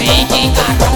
jumpa Kau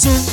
soon.